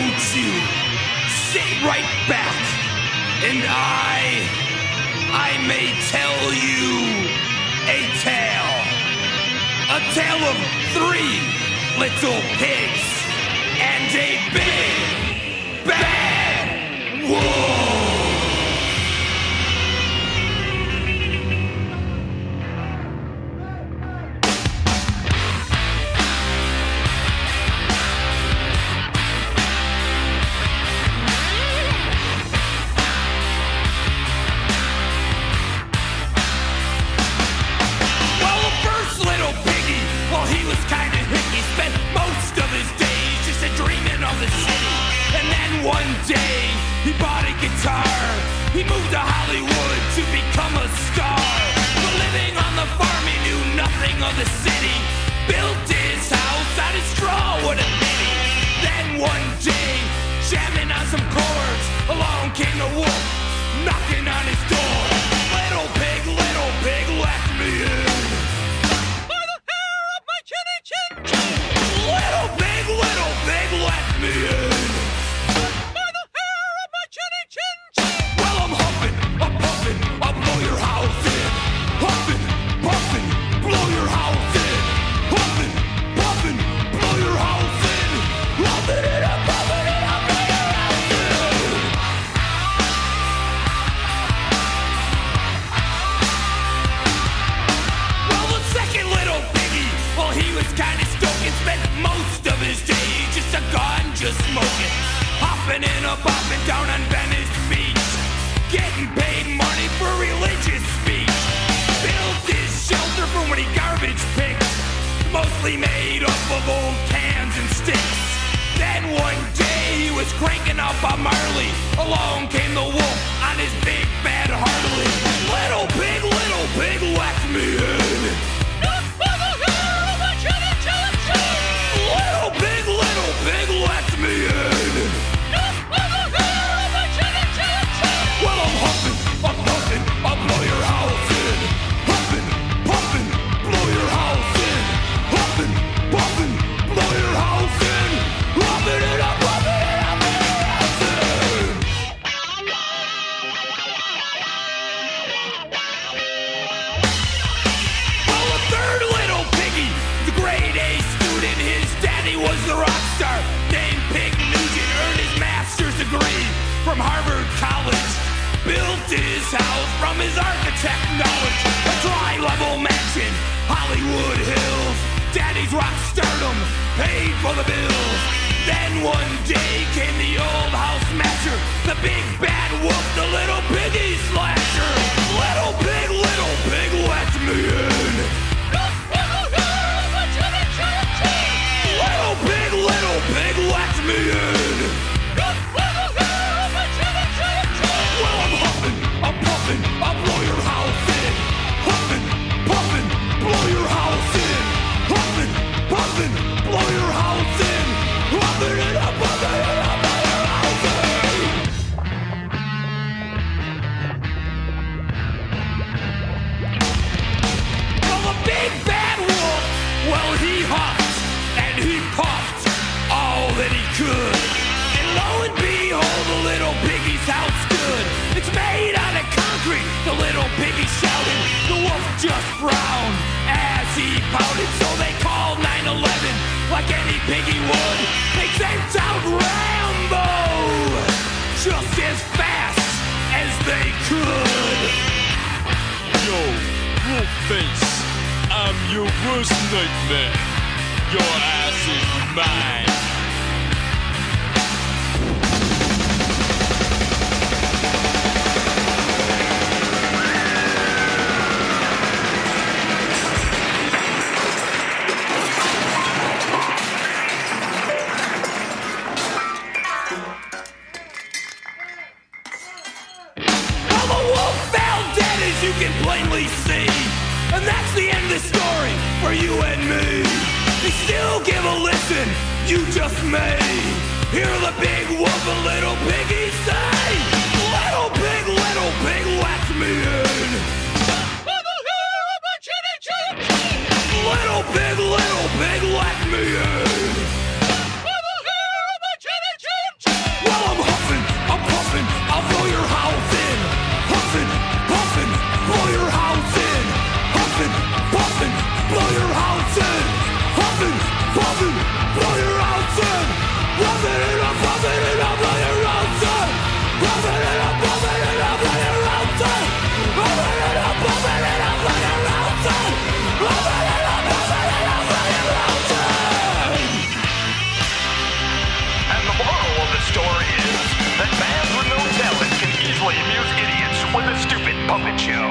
don't you sit right back and I, I may tell you a tale. A tale of three little pigs and a big bad wolf. Day, he bought a guitar. He moved to Hollywood to become a star. But living on the farm, he knew nothing of the city. Built his house out of straw, what a pity. Then one day, jamming on some chords, along came the wolf, knocking on his was kinda stoking, spent most of his days just a ganja smoking, hopping and a bopping down on Venice Beach, getting paid money for religious speech. Built his shelter from when he garbage picked, mostly made up of old cans and sticks. Then one day he was cranking up a Marley. Along degree from Harvard College. Built his house from his architect knowledge. A dry level mansion, Hollywood Hills. Daddy's rock stardom paid for the bills. Then one day came the old house smasher, the big bad wolf, the little piggy slasher. Little pig, little pig, let me in. He. So they called 911 like any piggy would. They sent out Rambo just as fast as they could. Yo, Wolfface, I'm your worst nightmare. Your ass is mine. For you and me. You still give a listen, you just may. Hear the big wolf and little piggy say, Your own and and your own and and your own and and your own and and your own And the moral of the story is that bands with no talent can easily amuse idiots with a stupid puppet show.